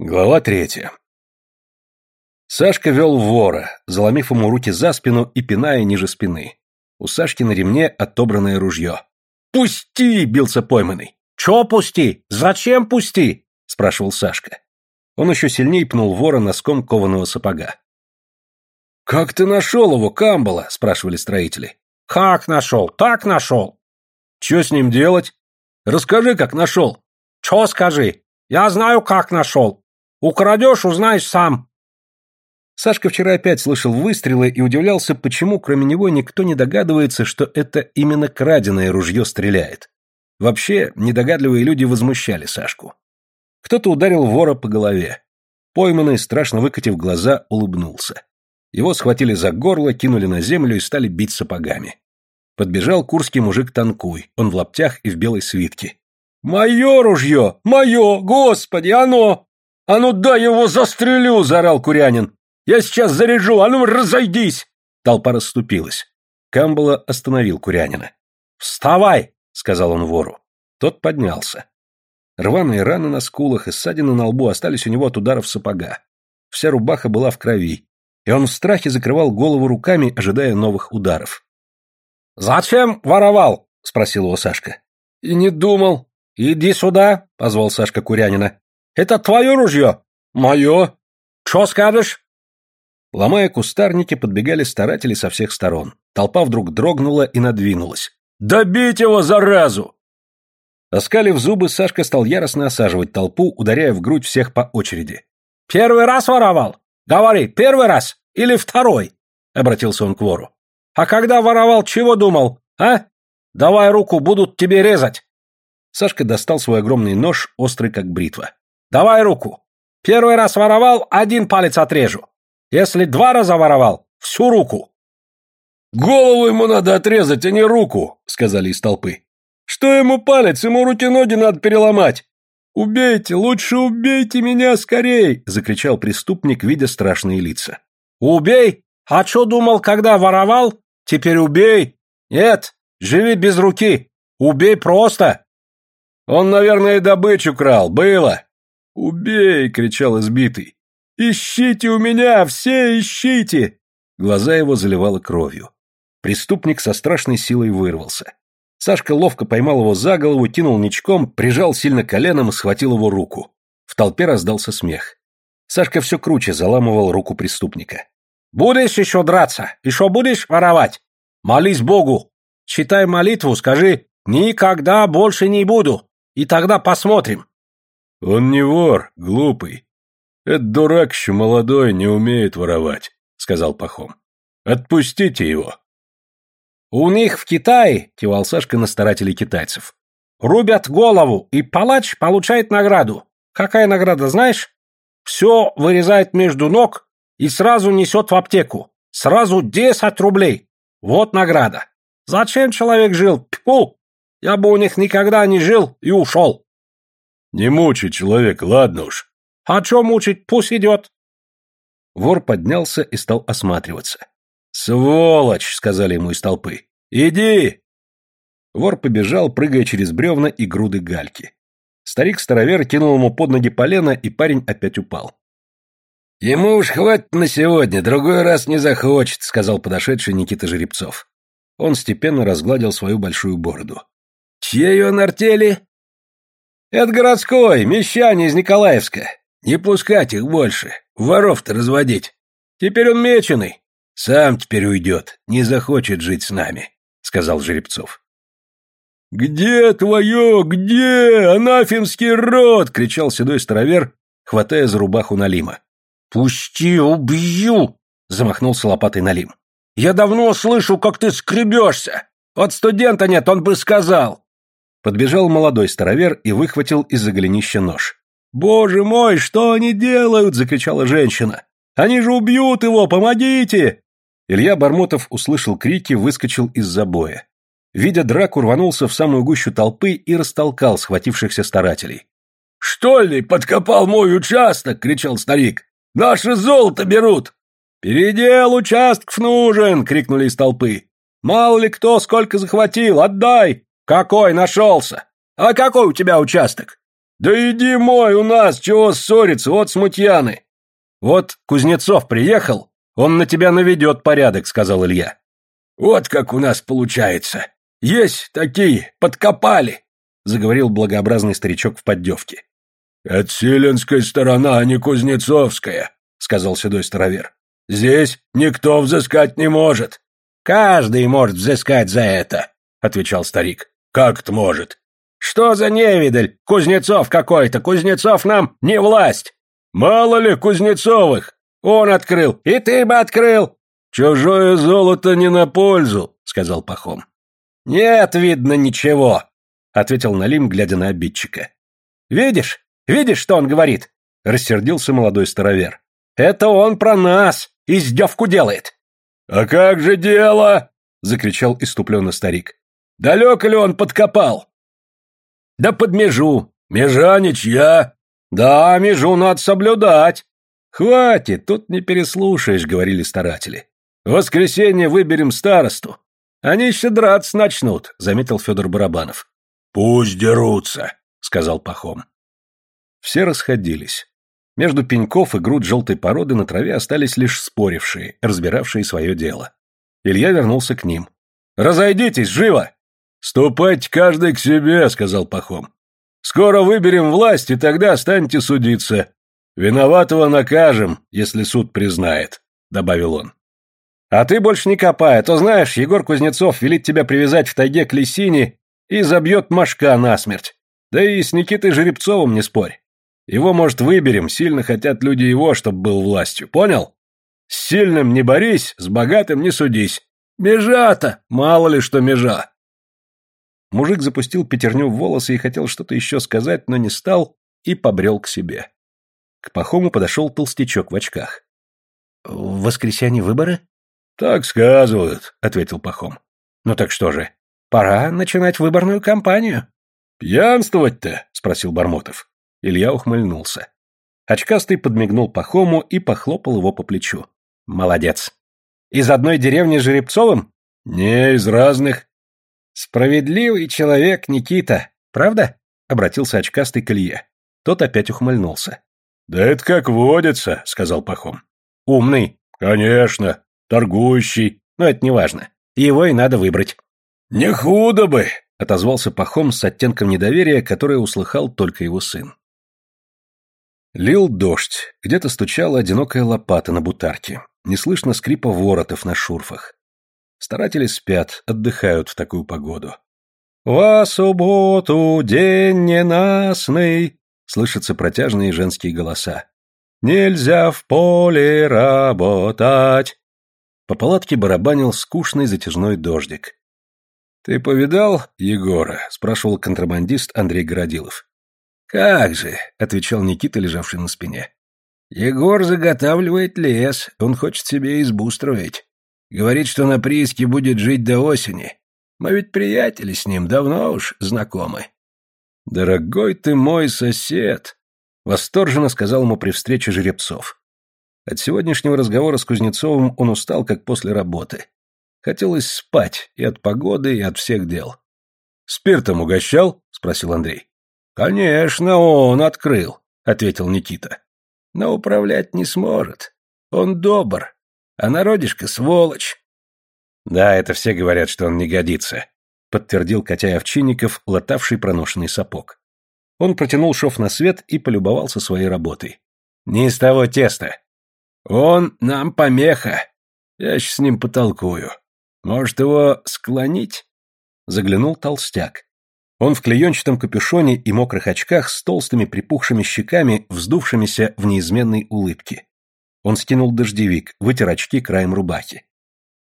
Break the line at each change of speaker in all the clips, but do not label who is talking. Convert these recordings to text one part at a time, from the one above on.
Глава третья. Сашка вел вора, заломив ему руки за спину и пиная ниже спины. У Сашки на ремне отобранное ружье. «Пусти!» — бился пойманный. «Чё пусти? Зачем пусти?» — спрашивал Сашка. Он еще сильнее пнул вора носком кованого сапога. «Как ты нашел его, Камбала?» — спрашивали строители.
«Как нашел? Так нашел!»
«Чё с ним делать? Расскажи, как нашел!»
«Чё скажи? Я знаю, как нашел. Украдешь, узнаешь сам.
Сашка вчера опять слышал выстрелы и удивлялся, почему кроме него никто не догадывается, что это именно краденое ружье стреляет. Вообще, недогадливые люди возмущали Сашку. Кто-то ударил вора по голове. Пойманный, страшно выкатив глаза, улыбнулся. Его схватили за горло, кинули на землю и стали бить сапогами. Подбежал курский мужик Танкуй, он в лаптях и в белой свитке. «Мое ружье! Мое! Господи, оно! «А ну дай его застрелю!» — заорал Курянин. «Я сейчас заряжу! А ну разойдись!» Толпа расступилась. Камбала остановил Курянина. «Вставай!» — сказал он вору. Тот поднялся. Рваные раны на скулах и ссадины на лбу остались у него от ударов сапога. Вся рубаха была в крови, и он в страхе закрывал голову руками, ожидая новых ударов.
«Зачем воровал?» — спросил его Сашка.
«И не думал».
«Иди сюда», — позвал Сашка Курянина. Это твое ружье?
Мое.
Что скажешь?
Ломая кустарники, подбегали старатели со всех сторон. Толпа вдруг дрогнула и надвинулась. «Добить его, заразу!» Оскалив зубы, Сашка стал яростно осаживать толпу, ударяя в грудь всех по очереди.
«Первый раз воровал? Говори, первый раз или второй?» — обратился он к вору. «А когда воровал, чего думал, а? Давай руку, будут тебе резать!»
Сашка достал свой огромный нож, острый как бритва.
Давай руку. Первый раз воровал, один палец отрежу. Если два раза воровал, всю руку.
Голову ему надо отрезать, а не руку, сказали из толпы. Что ему палец, ему руки-ноги надо переломать. «Убейте, лучше убейте меня скорей!» — закричал преступник, видя страшные лица.
«Убей? А что думал, когда воровал? Теперь убей! Нет, живи без руки! Убей просто!»
«Он, наверное, добычу крал, было!» «Убей!» — кричал избитый. «Ищите у меня! Все ищите!» Глаза его заливало кровью. Преступник со страшной силой вырвался. Сашка ловко поймал его за голову, кинул ничком, прижал сильно коленом и схватил его руку. В толпе раздался смех. Сашка все круче заламывал руку преступника.
«Будешь еще драться? Еще будешь воровать? Молись Богу! Читай молитву, скажи «Никогда больше не буду!» И тогда посмотрим,
«Он не вор, глупый. Этот дурак еще молодой, не умеет воровать», — сказал Пахом. «Отпустите его».
«У них в Китае», — кивал Сашка на старателей китайцев, — «рубят голову, и палач получает награду. Какая награда, знаешь? Все вырезает между ног и сразу несет в аптеку. Сразу десять рублей. Вот награда. Зачем человек жил? Пфу! Я бы у них никогда не жил и ушел».
Не мучай человека, ладно уж.
А чё мучить, пусть идет.
Вор поднялся и стал осматриваться. «Сволочь!» — сказали ему из толпы. «Иди!» Вор побежал, прыгая через бревна и груды гальки. Старик-старовер кинул ему под ноги полено, и парень опять упал. «Ему уж хватит на сегодня, другой раз не захочет», — сказал подошедший Никита Жеребцов. Он степенно разгладил свою большую бороду. «Чьей он артели?» «Это городской, мещане из Николаевска. Не пускать их больше, воров-то разводить. Теперь он меченый. Сам теперь уйдет, не захочет жить с нами», — сказал Жеребцов. «Где твое, где, анафемский род?» — кричал седой старовер, хватая за рубаху Налима.
«Пусти, убью!» — замахнулся лопатой Налим. «Я давно слышу, как ты скребешься. Вот студента нет, он бы сказал.
Подбежал молодой старовер и выхватил из-за голенища нож. «Боже мой, что они делают?» — закричала женщина. «Они же убьют его! Помогите!» Илья Бармотов услышал крики, выскочил из забоя. Видя драку, рванулся в самую гущу толпы и растолкал схватившихся старателей. «Что ли, подкопал мой участок?» — кричал старик. «Наше золото берут!» «Передел участков нужен!» — крикнули из толпы. «Мало ли кто сколько захватил! Отдай! «Какой нашелся? А какой у тебя участок?»
Да иди мой, у нас, чего ссориться, вот смутьяны. Вот Кузнецов приехал, он на тебя наведет порядок, сказал Илья. Вот как у нас получается. Есть такие, подкопали, заговорил благообразный старичок в поддевке. Это Силенская сторона, а не Кузнецовская, сказал седой старовер. Здесь никто взыскать не может. Каждый может взыскать за это, отвечал старик. Как это может? Что за невидаль? Кузнецов какой-то, Кузнецов нам не власть. Мало ли Кузнецовых. Он открыл, и ты бы открыл. Чужое золото не на пользу, сказал Пахом. Нет, видно, ничего, ответил Налим, глядя на обидчика. Видишь? Видишь, что он говорит? рассердился молодой старовер. Это он про нас, издевку делает. А как же дело? закричал иступленно старик. Далеко ли он подкопал? Да под межу. Межа ничья. Да, межу надо соблюдать. Хватит, тут не переслушаешь, говорили старатели. В воскресенье выберем старосту. Они еще драться начнут, заметил Федор Барабанов. Пусть дерутся, сказал Пахом. Все расходились. Между пеньков и груд желтой породы на траве остались лишь спорившие, разбиравшие свое дело. Илья вернулся к ним. «Разойдитесь, живо!» «Ступайте каждый к себе», — сказал Пахом. «Скоро выберем власть, и тогда станете судиться. Виноватого накажем, если суд признает», — добавил он. «А ты больше не копай, а то знаешь, Егор Кузнецов велит тебя привязать в тайге к лисине и забьет мошка насмерть. Да и с Никитой Жеребцовым не спорь. Его, может, выберем, сильно хотят люди его, чтобы был властью, понял? С сильным не борись, с богатым не судись. Межа-то, мало ли что межа». Мужик запустил пятерню в волосы и хотел что-то еще сказать, но не стал и побрел к себе. К Пахому подошел толстячок в очках. «В воскресенье выборы?» «Так сказывают», — ответил Пахом. «Ну так что же, пора начинать выборную кампанию». «Пьянствовать-то?» — спросил Бармотов. Илья ухмыльнулся. Очкастый подмигнул Пахому и похлопал его по плечу. «Молодец. Из одной деревни с Жеребцовым?» «Не, из разных. «Справедливый человек, Никита, правда?» — обратился очкастый к Илье. Тот опять ухмыльнулся. «Да это как водится», — сказал Пахом. «Умный?» «Конечно. Торгующий. Но это не важно. Его и надо выбрать». «Не худо бы», — отозвался Пахом с оттенком недоверия, которое услыхал только его сын. Лил дождь, где-то стучала одинокая лопата на бутарке. Не слышно скрипа воротов на шурфах. Старатели спят, отдыхают в такую погоду. «Во субботу день ненастный!» — слышатся протяжные женские голоса. «Нельзя в поле работать!» По палатке барабанил скучный затяжной дождик. «Ты повидал Егора?» — спрашивал контрабандист Андрей Городилов. «Как же!» — отвечал Никита, лежавший на спине. «Егор заготавливает лес, он хочет себе избу строить. Говорит, что на прииске будет жить до осени. Мы ведь приятели с ним, давно уж знакомы. «Дорогой ты мой сосед!» — восторженно сказал ему при встрече Жеребцов. От сегодняшнего разговора с Кузнецовым он устал, как после работы. Хотелось спать и от погоды, и от всех дел. «Спиртом угощал?» — спросил Андрей. «Конечно, он открыл», — ответил Никита. «Но управлять не сможет. Он добр, а народишко сволочь. Да, это все говорят, что он не годится, подтвердил Котя Овчинников, латавший проношенный сапог. Он протянул шов на свет и полюбовался своей работой. Не из того теста. Он нам помеха. Я сейчас с ним потолкую. Может, его склонить? Заглянул толстяк. Он в клеенчатом капюшоне и мокрых очках с толстыми припухшими щеками, вздувшимися в неизменной улыбке. Он скинул дождевик, вытер очки краем рубахи.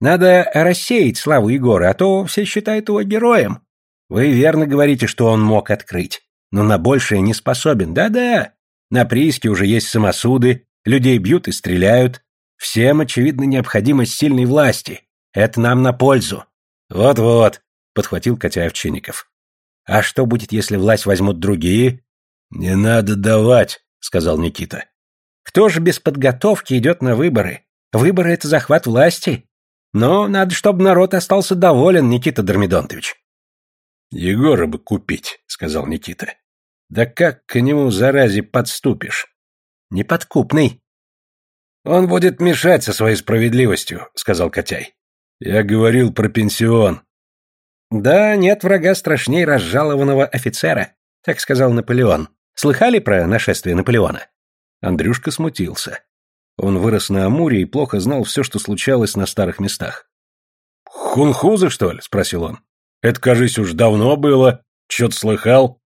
«Надо рассеять славу Егора, а то все считают его героем. Вы верно говорите, что он мог открыть, но на большее не способен. Да-да, на прииске уже есть самосуды, людей бьют и стреляют. Всем, очевидно, необходимость сильной власти. Это нам на пользу». «Вот-вот», — подхватил Котяев Чинников. «А что будет, если власть возьмут другие?» «Не надо давать», — сказал Никита. Кто же без подготовки идет на выборы? Выборы — это захват власти. Но надо, чтобы народ остался доволен, Никита Дормидонтович. «Егора бы купить», — сказал Никита.
Да как к нему, заразе, подступишь? Неподкупный. Он будет мешать со своей справедливостью, сказал Котяй. Я говорил про пенсион. Да, нет врага страшней разжалованного офицера, так сказал Наполеон. Слыхали про нашествие Наполеона? Андрюшка смутился. Он вырос на Амуре и плохо знал все, что случалось на старых местах. «Хунхузы, что ли?» — спросил он. «Это, кажись, уж давно было. Чё-то слыхал?»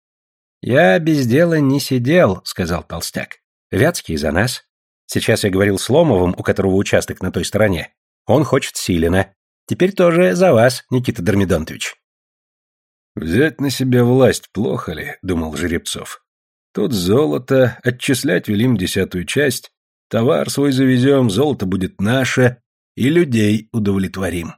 «Я без дела не сидел», — сказал толстяк. «Вятский за нас. Сейчас я говорил с Ломовым, у которого участок на той стороне. Он хочет Силина. Теперь тоже за вас, Никита Дормидонтович». «Взять на себя власть плохо ли?» — думал Жеребцов. «Тут золото, отчислять велим десятую часть, товар свой завезем, золото будет наше, и людей удовлетворим».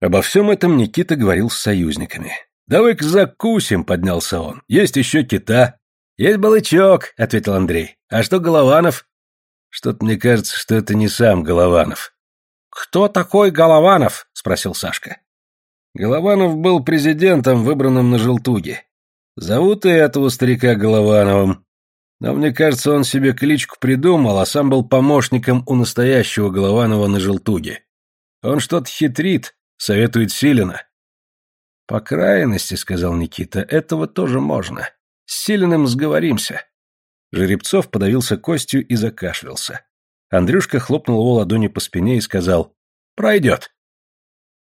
Обо всем этом Никита говорил с союзниками. «Давай-ка закусим», — поднялся он. «Есть еще кита». «Есть балычок», — ответил Андрей. «А что Голованов?» «Что-то мне кажется, что это не сам Голованов». «Кто такой Голованов?» — спросил Сашка. Голованов был президентом, выбранным на Желтуге. Зовут и этого старика Головановым. Но мне кажется, он себе кличку придумал, а сам был помощником у настоящего Голованова на Желтуге. Он что-то хитрит, советует Силина. «По крайности, — сказал Никита, — этого тоже можно. С Силиным сговоримся». Жеребцов подавился костью и закашлялся. Андрюшка хлопнул его ладонью по спине и сказал «Пройдет».